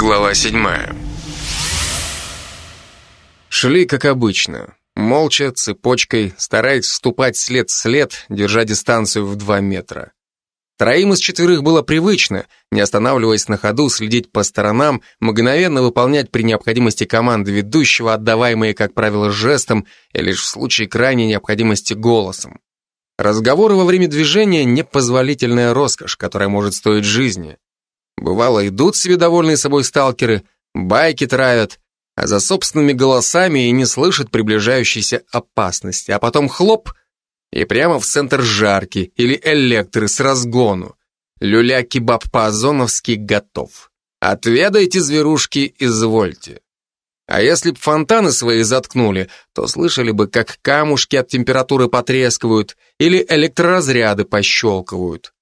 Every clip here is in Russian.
Глава седьмая. Шли, как обычно. Молча, цепочкой, стараясь вступать след в след, держа дистанцию в два метра. Троим из четверых было привычно, не останавливаясь на ходу, следить по сторонам, мгновенно выполнять при необходимости команды ведущего, отдаваемые, как правило, жестом и лишь в случае крайней необходимости голосом. Разговоры во время движения – непозволительная роскошь, которая может стоить жизни. Бывало, идут себе довольные собой сталкеры, байки травят, а за собственными голосами и не слышат приближающейся опасности, а потом хлоп – и прямо в центр жарки или электры с разгону. Люля-кебаб по-озоновски готов. Отведайте, зверушки, извольте. А если б фонтаны свои заткнули, то слышали бы, как камушки от температуры потрескивают или электроразряды пощелкивают.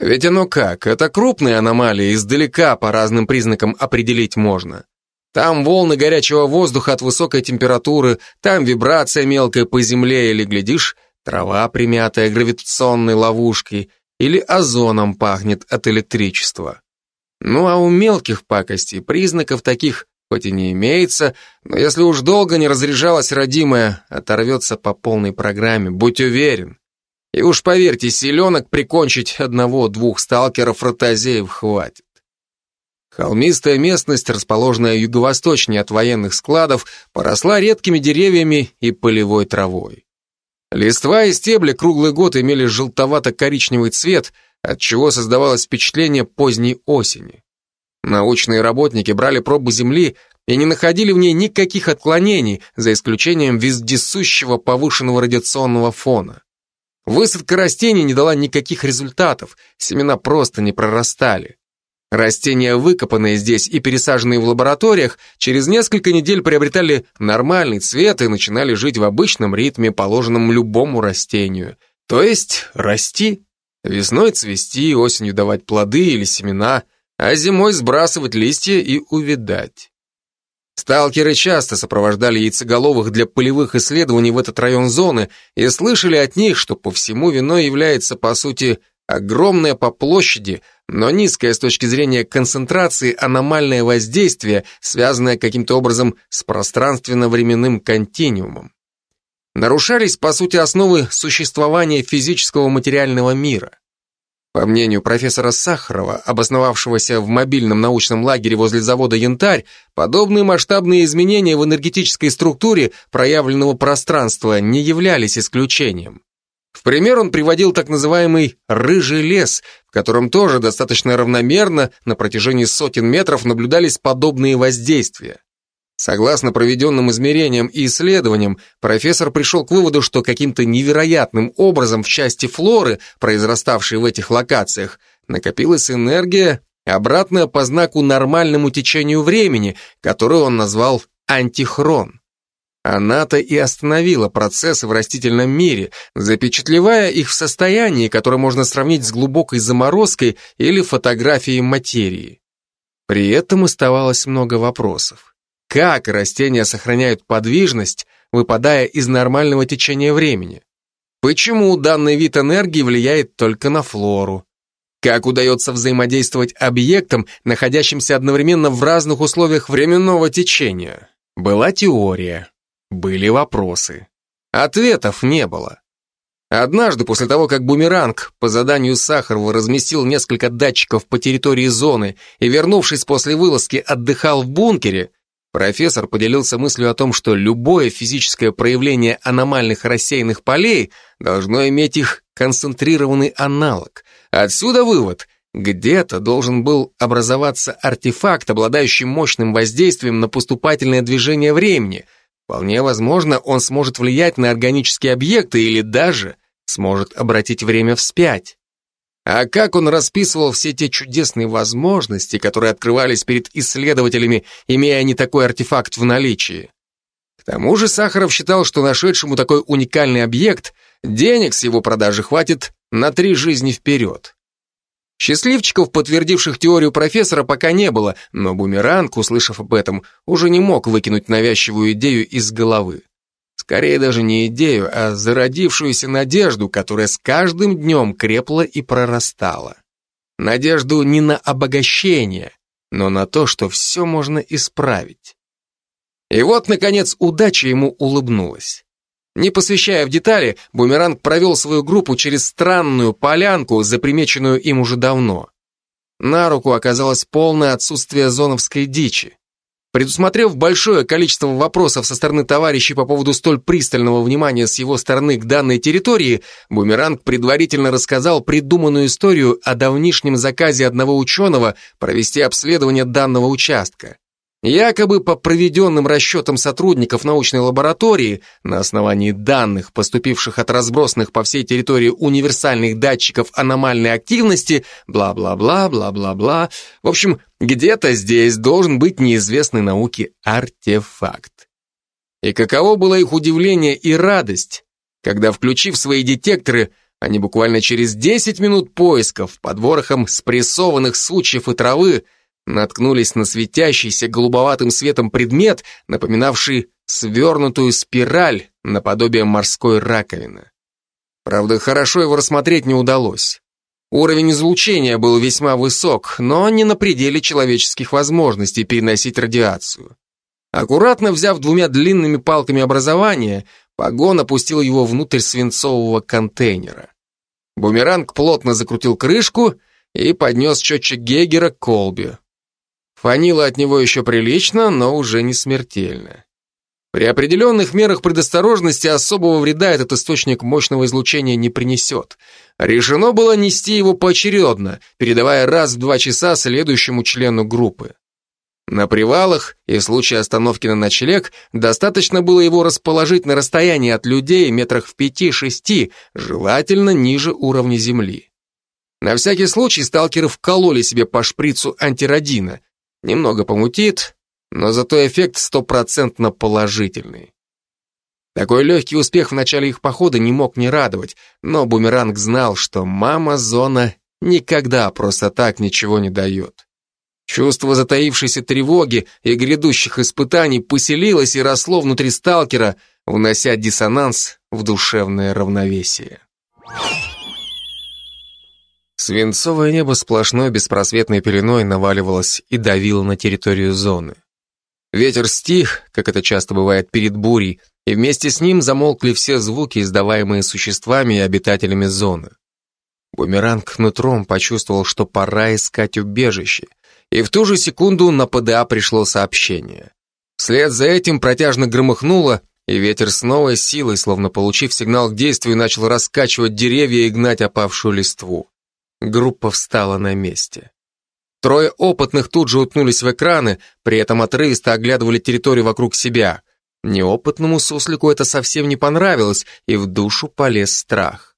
Ведь оно как, это крупные аномалии, издалека по разным признакам определить можно. Там волны горячего воздуха от высокой температуры, там вибрация мелкая по земле или, глядишь, Трава, примятая гравитационной ловушкой, или озоном пахнет от электричества. Ну а у мелких пакостей признаков таких хоть и не имеется, но если уж долго не разряжалась родимая, оторвется по полной программе, будь уверен. И уж поверьте, селенок прикончить одного-двух сталкеров-ротозеев хватит. Холмистая местность, расположенная юго-восточнее от военных складов, поросла редкими деревьями и полевой травой. Листва и стебли круглый год имели желтовато-коричневый цвет, отчего создавалось впечатление поздней осени. Научные работники брали пробу земли и не находили в ней никаких отклонений, за исключением вездесущего повышенного радиационного фона. Высадка растений не дала никаких результатов, семена просто не прорастали. Растения, выкопанные здесь и пересаженные в лабораториях, через несколько недель приобретали нормальный цвет и начинали жить в обычном ритме, положенном любому растению. То есть расти. Весной цвести, осенью давать плоды или семена, а зимой сбрасывать листья и увядать. Сталкеры часто сопровождали яйцеголовых для полевых исследований в этот район зоны и слышали от них, что по всему виной является, по сути, огромная по площади – но низкое с точки зрения концентрации аномальное воздействие, связанное каким-то образом с пространственно-временным континуумом. Нарушались, по сути, основы существования физического материального мира. По мнению профессора Сахарова, обосновавшегося в мобильном научном лагере возле завода «Янтарь», подобные масштабные изменения в энергетической структуре проявленного пространства не являлись исключением. В пример он приводил так называемый «рыжий лес», в котором тоже достаточно равномерно на протяжении сотен метров наблюдались подобные воздействия. Согласно проведенным измерениям и исследованиям, профессор пришел к выводу, что каким-то невероятным образом в части флоры, произраставшей в этих локациях, накопилась энергия, обратная по знаку нормальному течению времени, которую он назвал антихрон. Она-то и остановила процессы в растительном мире, запечатлевая их в состоянии, которое можно сравнить с глубокой заморозкой или фотографией материи. При этом оставалось много вопросов. Как растения сохраняют подвижность, выпадая из нормального течения времени? Почему данный вид энергии влияет только на флору? Как удается взаимодействовать объектам, находящимся одновременно в разных условиях временного течения? Была теория. Были вопросы. Ответов не было. Однажды, после того, как бумеранг по заданию Сахарова разместил несколько датчиков по территории зоны и, вернувшись после вылазки, отдыхал в бункере, профессор поделился мыслью о том, что любое физическое проявление аномальных рассеянных полей должно иметь их концентрированный аналог. Отсюда вывод – где-то должен был образоваться артефакт, обладающий мощным воздействием на поступательное движение времени – Вполне возможно, он сможет влиять на органические объекты или даже сможет обратить время вспять. А как он расписывал все те чудесные возможности, которые открывались перед исследователями, имея не такой артефакт в наличии? К тому же Сахаров считал, что нашедшему такой уникальный объект денег с его продажи хватит на три жизни вперед. Счастливчиков, подтвердивших теорию профессора, пока не было, но Бумеранг, услышав об этом, уже не мог выкинуть навязчивую идею из головы. Скорее даже не идею, а зародившуюся надежду, которая с каждым днем крепла и прорастала. Надежду не на обогащение, но на то, что все можно исправить. И вот, наконец, удача ему улыбнулась. Не посвящая в детали, Бумеранг провел свою группу через странную полянку, запримеченную им уже давно. На руку оказалось полное отсутствие зоновской дичи. Предусмотрев большое количество вопросов со стороны товарищей по поводу столь пристального внимания с его стороны к данной территории, Бумеранг предварительно рассказал придуманную историю о давнишнем заказе одного ученого провести обследование данного участка. Якобы по проведенным расчетам сотрудников научной лаборатории на основании данных, поступивших от разбросанных по всей территории универсальных датчиков аномальной активности, бла-бла-бла, бла-бла-бла. В общем, где-то здесь должен быть неизвестный науке артефакт. И каково было их удивление и радость, когда, включив свои детекторы, они буквально через 10 минут поисков под ворохом спрессованных сучьев и травы наткнулись на светящийся голубоватым светом предмет, напоминавший свернутую спираль наподобие морской раковины. Правда, хорошо его рассмотреть не удалось. Уровень излучения был весьма высок, но не на пределе человеческих возможностей переносить радиацию. Аккуратно взяв двумя длинными палками образования, Погон опустил его внутрь свинцового контейнера. Бумеранг плотно закрутил крышку и поднес счетчик Гегера к колбе. Фанило от него еще прилично, но уже не смертельно. При определенных мерах предосторожности особого вреда этот источник мощного излучения не принесет. Решено было нести его поочередно, передавая раз в два часа следующему члену группы. На привалах и в случае остановки на ночлег достаточно было его расположить на расстоянии от людей метрах в пяти-шести, желательно ниже уровня земли. На всякий случай сталкеры вкололи себе по шприцу антиродина, Немного помутит, но зато эффект стопроцентно положительный. Такой легкий успех в начале их похода не мог не радовать, но Бумеранг знал, что мама Зона никогда просто так ничего не дает. Чувство затаившейся тревоги и грядущих испытаний поселилось и росло внутри сталкера, внося диссонанс в душевное равновесие. Свинцовое небо сплошной беспросветной пеленой наваливалось и давило на территорию зоны. Ветер стих, как это часто бывает перед бурей, и вместе с ним замолкли все звуки, издаваемые существами и обитателями зоны. Бумеранг нутром почувствовал, что пора искать убежище, и в ту же секунду на ПДА пришло сообщение. Вслед за этим протяжно громыхнуло, и ветер с новой силой, словно получив сигнал к действию, начал раскачивать деревья и гнать опавшую листву. Группа встала на месте. Трое опытных тут же уткнулись в экраны, при этом отрывисто оглядывали территорию вокруг себя. Неопытному суслику это совсем не понравилось, и в душу полез страх.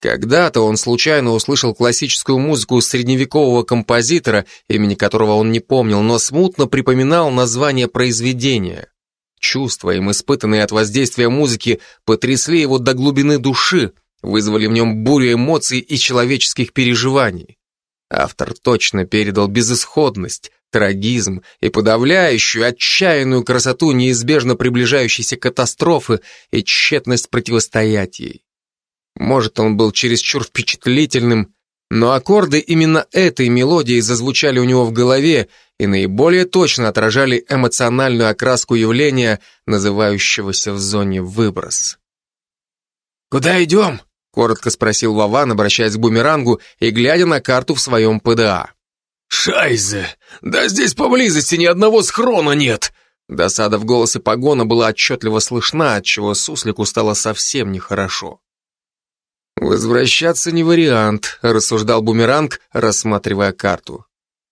Когда-то он случайно услышал классическую музыку средневекового композитора, имени которого он не помнил, но смутно припоминал название произведения. Чувства, им испытанные от воздействия музыки, потрясли его до глубины души, вызвали в нем бурю эмоций и человеческих переживаний. Автор точно передал безысходность, трагизм и подавляющую, отчаянную красоту неизбежно приближающейся катастрофы и тщетность противостоять ей. Может, он был чересчур впечатлительным, но аккорды именно этой мелодии зазвучали у него в голове и наиболее точно отражали эмоциональную окраску явления, называющегося в зоне выброс. «Куда идем?» Коротко спросил Вован, обращаясь к бумерангу и глядя на карту в своем ПДА. «Шайзе! Да здесь поблизости ни одного схрона нет!» Досада в голосе погона была отчетливо слышна, отчего суслику стало совсем нехорошо. «Возвращаться не вариант», — рассуждал бумеранг, рассматривая карту.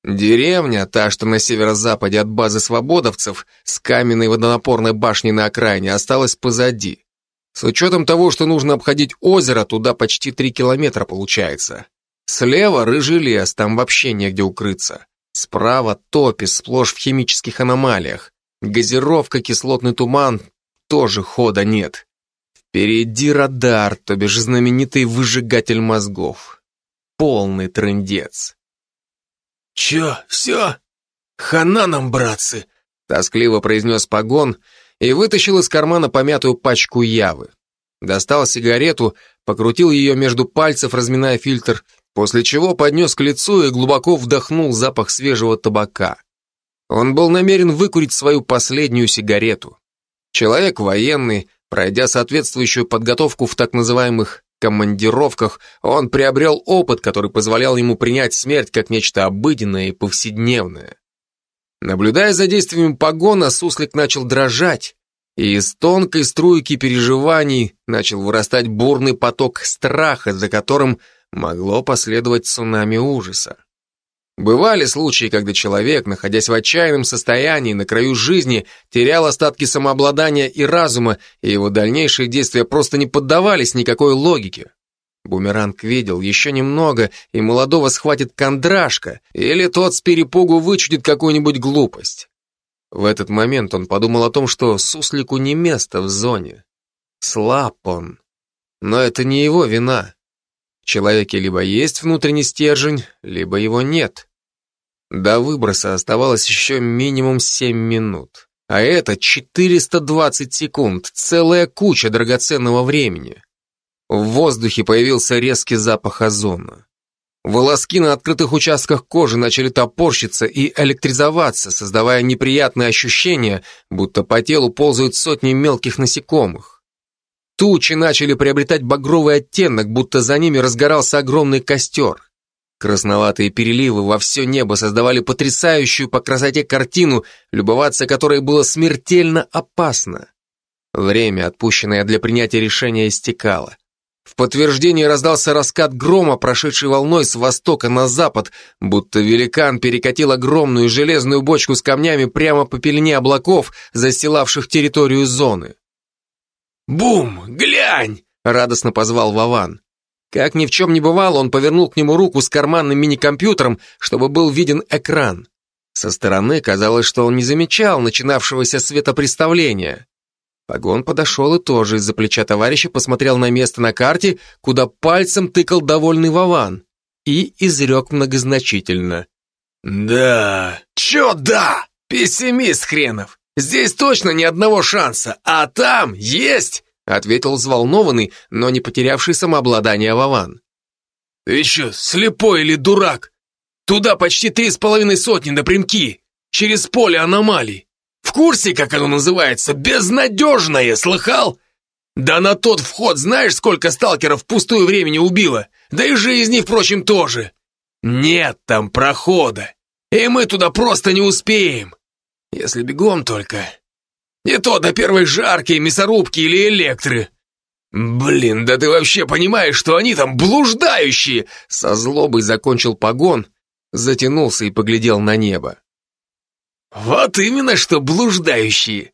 Деревня, та, что на северо-западе от базы свободовцев, с каменной водонапорной башней на окраине, осталась позади. С учетом того, что нужно обходить озеро, туда почти три километра получается. Слева рыжий лес, там вообще негде укрыться. Справа топи, сплошь в химических аномалиях. Газировка, кислотный туман, тоже хода нет. Впереди радар, то бишь знаменитый выжигатель мозгов. Полный трындец. «Чё, всё? Хана нам, братцы!» Тоскливо произнес погон и вытащил из кармана помятую пачку явы. Достал сигарету, покрутил ее между пальцев, разминая фильтр, после чего поднес к лицу и глубоко вдохнул запах свежего табака. Он был намерен выкурить свою последнюю сигарету. Человек военный, пройдя соответствующую подготовку в так называемых командировках, он приобрел опыт, который позволял ему принять смерть как нечто обыденное и повседневное. Наблюдая за действиями погона, суслик начал дрожать, и из тонкой струйки переживаний начал вырастать бурный поток страха, за которым могло последовать цунами ужаса. Бывали случаи, когда человек, находясь в отчаянном состоянии, на краю жизни, терял остатки самообладания и разума, и его дальнейшие действия просто не поддавались никакой логике. Бумеранг видел еще немного, и молодого схватит кондрашка, или тот с перепугу вычудит какую-нибудь глупость. В этот момент он подумал о том, что суслику не место в зоне. Слаб он. Но это не его вина. В человеке либо есть внутренний стержень, либо его нет. До выброса оставалось еще минимум 7 минут. А это 420 секунд, целая куча драгоценного времени. В воздухе появился резкий запах озона. Волоски на открытых участках кожи начали топорщиться и электризоваться, создавая неприятное ощущение, будто по телу ползают сотни мелких насекомых. Тучи начали приобретать багровый оттенок, будто за ними разгорался огромный костер. Красноватые переливы во все небо создавали потрясающую по красоте картину, любоваться которой было смертельно опасно. Время, отпущенное для принятия решения, истекало. В подтверждение раздался раскат грома, прошедший волной с востока на запад, будто великан перекатил огромную железную бочку с камнями прямо по пелене облаков, застилавших территорию зоны. «Бум! Глянь!» — радостно позвал Вован. Как ни в чем не бывало, он повернул к нему руку с карманным мини-компьютером, чтобы был виден экран. Со стороны казалось, что он не замечал начинавшегося светопреставления. Погон подошел и тоже из-за плеча товарища посмотрел на место на карте, куда пальцем тыкал довольный Вован, и изрек многозначительно. «Да, чё да? Пессимист хренов! Здесь точно ни одного шанса, а там есть!» ответил взволнованный, но не потерявший самообладание Вован. «Ты еще слепой или дурак? Туда почти три с половиной сотни напрямки, через поле аномалий. В курсе, как оно называется? Безнадежное, слыхал? Да на тот вход знаешь, сколько сталкеров пустую времени убило? Да и жизни, впрочем, тоже. Нет там прохода, и мы туда просто не успеем. Если бегом только. Не то до первой жарки, мясорубки или электры. Блин, да ты вообще понимаешь, что они там блуждающие? Со злобой закончил погон, затянулся и поглядел на небо. Вот именно что блуждающие.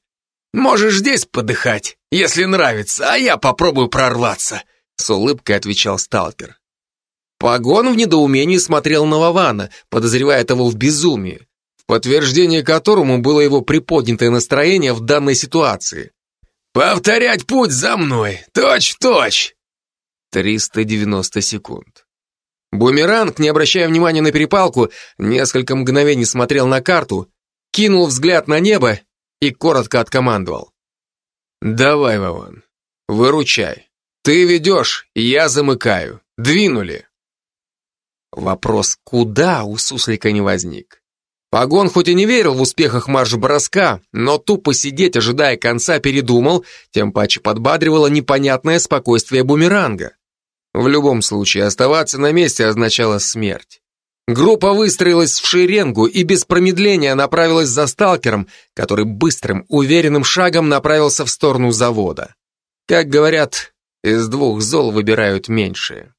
Можешь здесь подыхать, если нравится, а я попробую прорваться, с улыбкой отвечал сталкер. Погон в недоумении смотрел на Вована, подозревая того в безумии подтверждение которому было его приподнятое настроение в данной ситуации. «Повторять путь за мной! Точь-в-точь!» 390 секунд. Бумеранг, не обращая внимания на перепалку, несколько мгновений смотрел на карту, кинул взгляд на небо и коротко откомандовал. «Давай, Вован, выручай. Ты ведешь, я замыкаю. Двинули». Вопрос «куда» у суслика не возник. Погон хоть и не верил в успехах марш-броска, но тупо сидеть, ожидая конца, передумал, тем паче подбадривало непонятное спокойствие бумеранга. В любом случае, оставаться на месте означало смерть. Группа выстроилась в шеренгу и без промедления направилась за сталкером, который быстрым, уверенным шагом направился в сторону завода. Как говорят, из двух зол выбирают меньшее.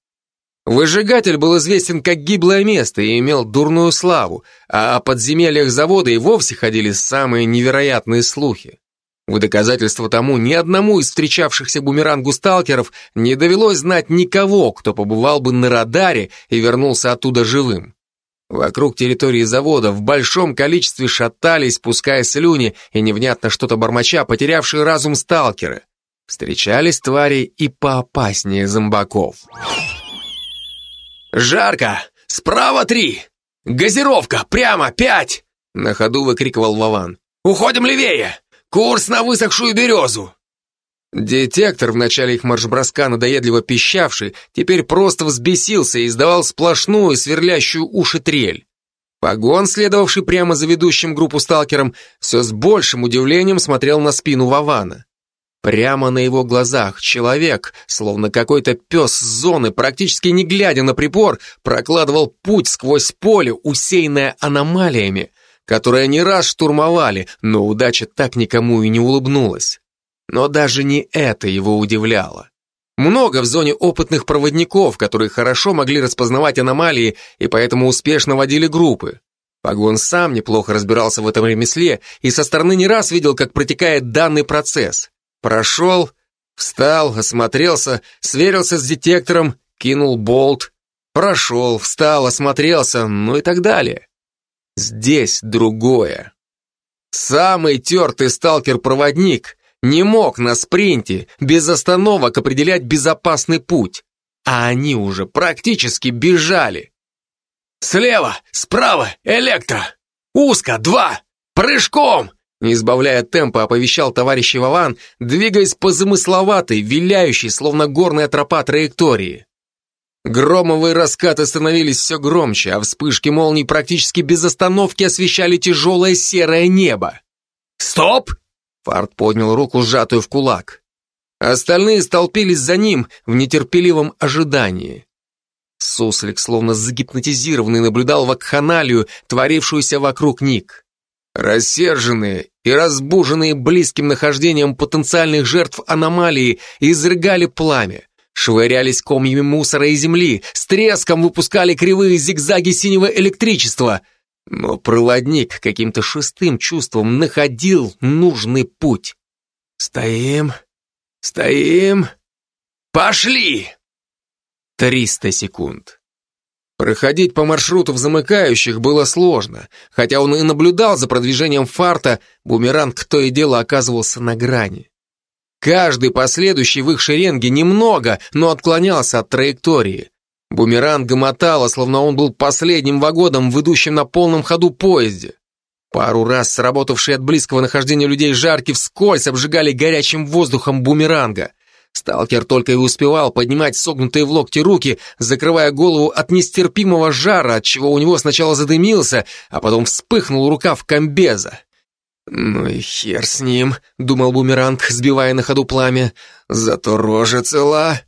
Выжигатель был известен как гиблое место и имел дурную славу, а о подземельях завода и вовсе ходили самые невероятные слухи. В доказательство тому ни одному из встречавшихся бумерангу сталкеров не довелось знать никого, кто побывал бы на радаре и вернулся оттуда живым. Вокруг территории завода в большом количестве шатались, пуская слюни и невнятно что-то бормоча, потерявшие разум сталкеры. Встречались твари и поопаснее зомбаков. «Жарко! Справа три! Газировка! Прямо пять!» На ходу выкрикивал Вован. «Уходим левее! Курс на высохшую березу!» Детектор, в начале их марш-броска надоедливо пищавший, теперь просто взбесился и издавал сплошную, сверлящую уши трель. Погон, следовавший прямо за ведущим группу сталкером, все с большим удивлением смотрел на спину Вавана. Прямо на его глазах человек, словно какой-то пес с зоны, практически не глядя на прибор, прокладывал путь сквозь поле, усеянное аномалиями, которые не раз штурмовали, но удача так никому и не улыбнулась. Но даже не это его удивляло. Много в зоне опытных проводников, которые хорошо могли распознавать аномалии и поэтому успешно водили группы. Погон сам неплохо разбирался в этом ремесле и со стороны не раз видел, как протекает данный процесс. Прошел, встал, осмотрелся, сверился с детектором, кинул болт, прошел, встал, осмотрелся, ну и так далее. Здесь другое. Самый тертый сталкер-проводник не мог на спринте без остановок определять безопасный путь, а они уже практически бежали. «Слева, справа, электро! Узко, два! Прыжком!» Не избавляя темпа, оповещал товарищ Вован, двигаясь по замысловатой, виляющей, словно горная тропа траектории. Громовые раскаты становились все громче, а вспышки молний практически без остановки освещали тяжелое серое небо. «Стоп!» Фарт поднял руку, сжатую в кулак. Остальные столпились за ним в нетерпеливом ожидании. Суслик, словно загипнотизированный, наблюдал вакханалию, творившуюся вокруг Ник. Рассерженные и разбуженные близким нахождением потенциальных жертв аномалии изрыгали пламя, швырялись комьями мусора и земли, с треском выпускали кривые зигзаги синего электричества. Но проводник каким-то шестым чувством находил нужный путь. «Стоим, стоим, пошли!» Триста секунд. Проходить по маршруту в замыкающих было сложно. Хотя он и наблюдал за продвижением фарта, бумеранг то и дело оказывался на грани. Каждый последующий в их шеренге немного, но отклонялся от траектории. Бумеранга мотало, словно он был последним вагоном в идущем на полном ходу поезде. Пару раз сработавшие от близкого нахождения людей жарки вскользь обжигали горячим воздухом бумеранга. Сталкер только и успевал поднимать согнутые в локти руки, закрывая голову от нестерпимого жара, от чего у него сначала задымился, а потом вспыхнул рукав комбеза. «Ну и хер с ним», — думал бумеранг, сбивая на ходу пламя, — «зато рожа цела».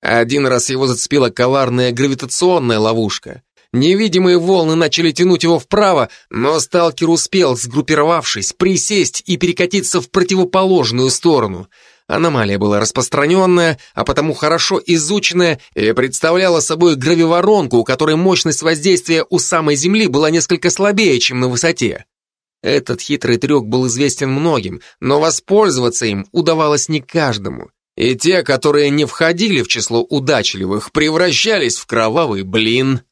Один раз его зацепила коварная гравитационная ловушка. Невидимые волны начали тянуть его вправо, но сталкер успел, сгруппировавшись, присесть и перекатиться в противоположную сторону — Аномалия была распространенная, а потому хорошо изученная и представляла собой гравиворонку, у которой мощность воздействия у самой Земли была несколько слабее, чем на высоте. Этот хитрый трюк был известен многим, но воспользоваться им удавалось не каждому. И те, которые не входили в число удачливых, превращались в кровавый блин.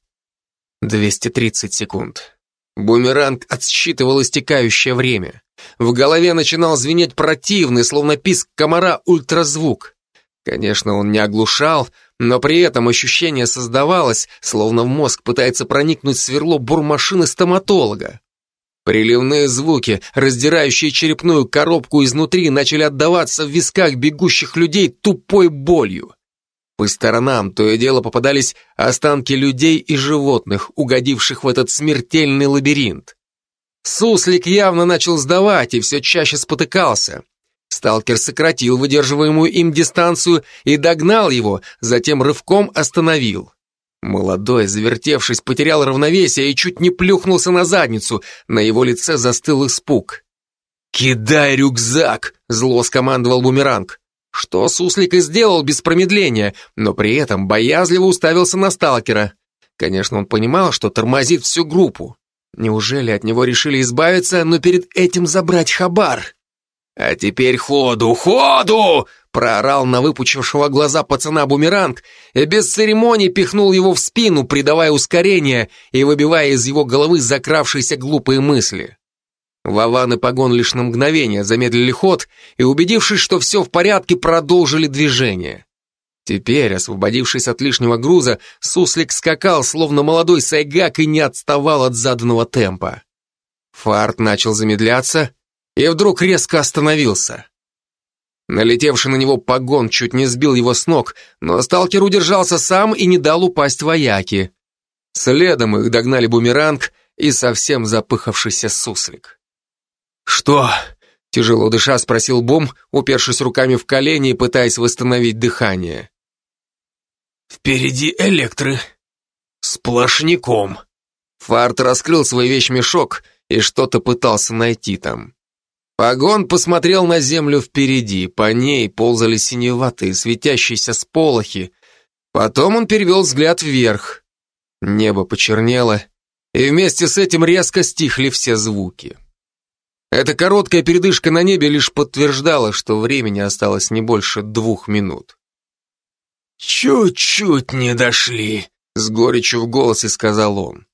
230 секунд. Бумеранг отсчитывал истекающее время. В голове начинал звенеть противный, словно писк комара, ультразвук. Конечно, он не оглушал, но при этом ощущение создавалось, словно в мозг пытается проникнуть сверло бурмашины стоматолога. Приливные звуки, раздирающие черепную коробку изнутри, начали отдаваться в висках бегущих людей тупой болью. По сторонам то и дело попадались останки людей и животных, угодивших в этот смертельный лабиринт. Суслик явно начал сдавать и все чаще спотыкался. Сталкер сократил выдерживаемую им дистанцию и догнал его, затем рывком остановил. Молодой, завертевшись, потерял равновесие и чуть не плюхнулся на задницу. На его лице застыл испуг. «Кидай рюкзак!» — зло скомандовал бумеранг. Что Суслик и сделал без промедления, но при этом боязливо уставился на сталкера. Конечно, он понимал, что тормозит всю группу. Неужели от него решили избавиться, но перед этим забрать хабар? «А теперь ходу, ходу!» Проорал на выпучившего глаза пацана бумеранг и без церемоний пихнул его в спину, придавая ускорение и выбивая из его головы закравшиеся глупые мысли. Вован и Погон лишь на мгновение замедлили ход и, убедившись, что все в порядке, продолжили движение. Теперь, освободившись от лишнего груза, суслик скакал, словно молодой сайгак, и не отставал от заданного темпа. Фарт начал замедляться и вдруг резко остановился. Налетевший на него погон чуть не сбил его с ног, но сталкер удержался сам и не дал упасть вояки. Следом их догнали бумеранг и совсем запыхавшийся суслик. «Что?» — тяжело дыша спросил Бум, упершись руками в колени и пытаясь восстановить дыхание. «Впереди электры. Сплошняком». Фарт раскрыл свой вещмешок и что-то пытался найти там. Погон посмотрел на землю впереди, по ней ползали синеватые, светящиеся сполохи. Потом он перевел взгляд вверх. Небо почернело, и вместе с этим резко стихли все звуки. Эта короткая передышка на небе лишь подтверждала, что времени осталось не больше двух минут. «Чуть-чуть не дошли», — с горечью в голосе сказал он.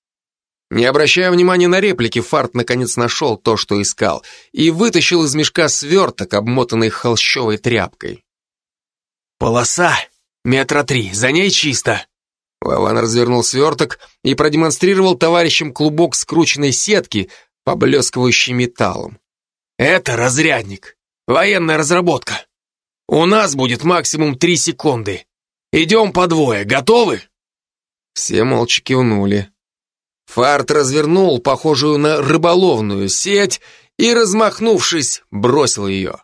Не обращая внимания на реплики, Фарт наконец нашел то, что искал, и вытащил из мешка сверток, обмотанный холщовой тряпкой. «Полоса! Метра три, за ней чисто!» Вован развернул сверток и продемонстрировал товарищам клубок скрученной сетки, поблескивающий металлом. «Это разрядник. Военная разработка. У нас будет максимум три секунды. Идем по двое. Готовы?» Все молча кивнули. Фарт развернул похожую на рыболовную сеть и, размахнувшись, бросил ее.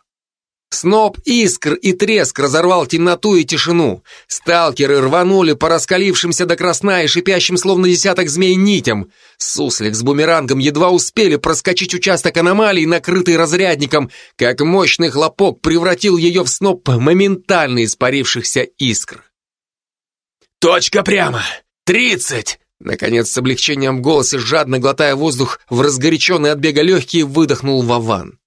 Сноп искр и треск разорвал темноту и тишину. Сталкеры рванули по раскалившимся до красна и шипящим словно десяток змей нитям. Суслик с бумерангом едва успели проскочить участок аномалий, накрытый разрядником, как мощный хлопок превратил ее в сноп моментально испарившихся искр. «Точка прямо! Тридцать!» Наконец, с облегчением в голосе, жадно глотая воздух, в разгоряченный от бега легкие выдохнул Вован.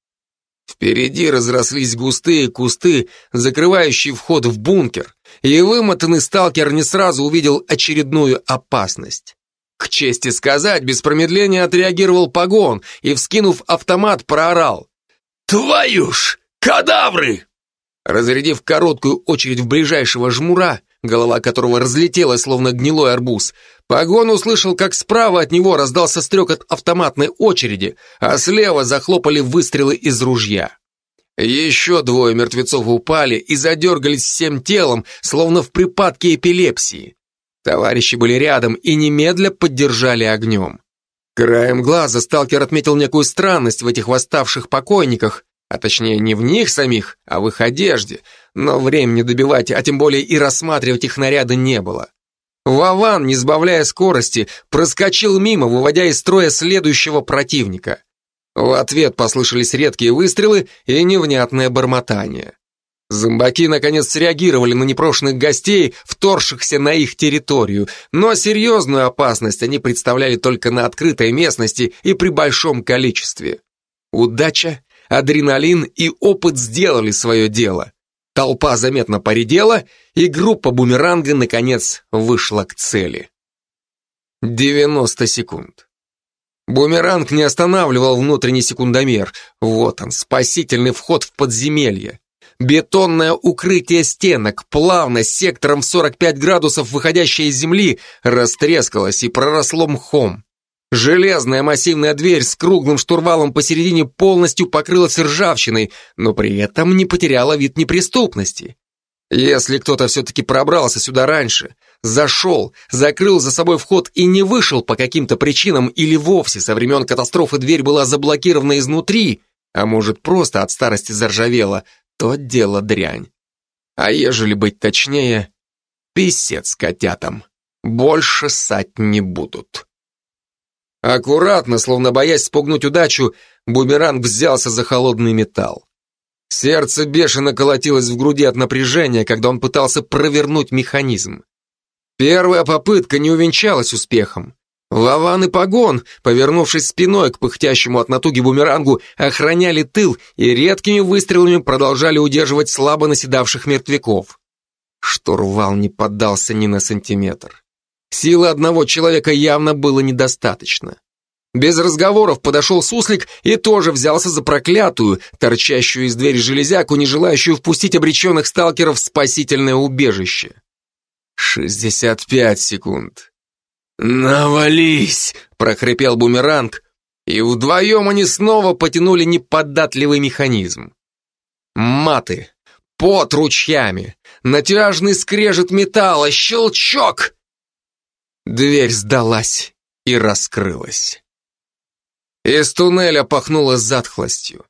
Впереди разрослись густые кусты, закрывающие вход в бункер, и вымотанный сталкер не сразу увидел очередную опасность. К чести сказать, без промедления отреагировал погон и, вскинув автомат, проорал. «Твою ж! Кадавры!» Разрядив короткую очередь в ближайшего жмура, голова которого разлетелась, словно гнилой арбуз, Погон услышал, как справа от него раздался стрекот автоматной очереди, а слева захлопали выстрелы из ружья. Еще двое мертвецов упали и задергались всем телом, словно в припадке эпилепсии. Товарищи были рядом и немедля поддержали огнем. Краем глаза сталкер отметил некую странность в этих восставших покойниках, а точнее не в них самих, а в их одежде, но времени добивать, а тем более и рассматривать их наряды не было. Вован, не сбавляя скорости, проскочил мимо, выводя из строя следующего противника. В ответ послышались редкие выстрелы и невнятное бормотание. Зомбаки наконец среагировали на непрошенных гостей, вторгшихся на их территорию, но серьезную опасность они представляли только на открытой местности и при большом количестве. Удача, адреналин и опыт сделали свое дело. Толпа заметно поредела, и группа бумеранга, наконец, вышла к цели. 90 секунд. Бумеранг не останавливал внутренний секундомер. Вот он, спасительный вход в подземелье. Бетонное укрытие стенок, плавно, сектором в 45 градусов выходящее из земли, растрескалось и проросло мхом. Железная массивная дверь с круглым штурвалом посередине полностью покрылась ржавчиной, но при этом не потеряла вид неприступности. Если кто-то все-таки пробрался сюда раньше, зашел, закрыл за собой вход и не вышел по каким-то причинам или вовсе со времен катастрофы дверь была заблокирована изнутри, а может просто от старости заржавела, то дело дрянь. А ежели быть точнее, писец котятам. Больше ссать не будут. Аккуратно, словно боясь спугнуть удачу, бумеранг взялся за холодный металл. Сердце бешено колотилось в груди от напряжения, когда он пытался провернуть механизм. Первая попытка не увенчалась успехом. Вован и Погон, повернувшись спиной к пыхтящему от натуги бумерангу, охраняли тыл и редкими выстрелами продолжали удерживать слабо наседавших мертвяков. Штурвал не поддался ни на сантиметр. Силы одного человека явно было недостаточно. Без разговоров подошел суслик и тоже взялся за проклятую, торчащую из двери железяку, не желающую впустить обреченных сталкеров в спасительное убежище. 65 секунд. «Навались!» — прохрипел бумеранг, и вдвоем они снова потянули неподатливый механизм. Маты, Пот ручьями, натяжный скрежет металла, щелчок. Дверь сдалась и раскрылась. Из туннеля пахнуло затхлостью.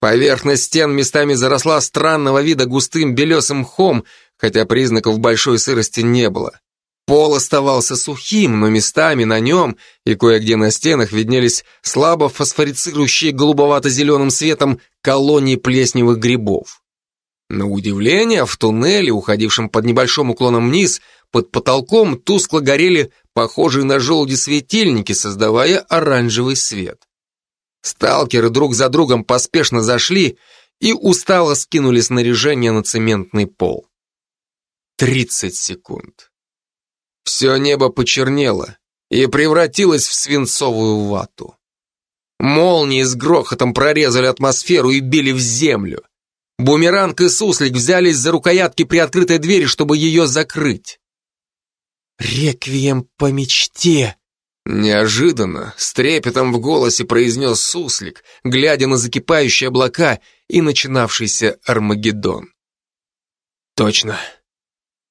Поверхность стен местами заросла странного вида густым белесым мхом, хотя признаков большой сырости не было. Пол оставался сухим, но местами на нем и кое-где на стенах виднелись слабо фосфорицирующие голубовато-зеленым светом колонии плесневых грибов. На удивление, в туннеле, уходившем под небольшим уклоном вниз, под потолком тускло горели похожие на желуди светильники, создавая оранжевый свет. Сталкеры друг за другом поспешно зашли и устало скинули снаряжение на цементный пол. Тридцать секунд. Все небо почернело и превратилось в свинцовую вату. Молнии с грохотом прорезали атмосферу и били в землю. Бумеранг и суслик взялись за рукоятки приоткрытой двери, чтобы ее закрыть. «Реквием по мечте!» Неожиданно, с трепетом в голосе произнес суслик, глядя на закипающие облака и начинавшийся Армагеддон. «Точно.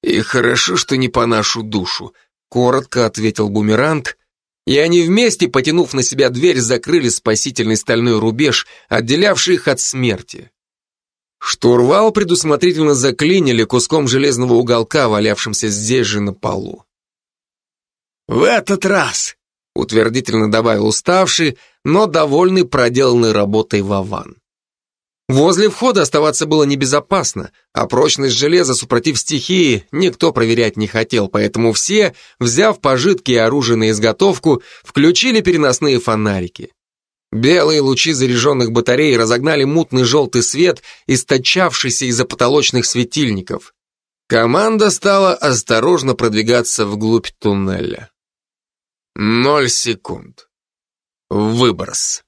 И хорошо, что не по нашу душу», — коротко ответил Бумеранг, и они вместе, потянув на себя дверь, закрыли спасительный стальной рубеж, отделявший их от смерти. Штурвал предусмотрительно заклинили куском железного уголка, валявшимся здесь же на полу. «В этот раз!» — утвердительно добавил уставший, но довольный проделанной работой Вован. Возле входа оставаться было небезопасно, а прочность железа, супротив стихии, никто проверять не хотел, поэтому все, взяв пожитки и оружие на изготовку, включили переносные фонарики. Белые лучи заряженных батарей разогнали мутный желтый свет, источавшийся из-за потолочных светильников. Команда стала осторожно продвигаться вглубь туннеля. Ноль секунд. Выброс.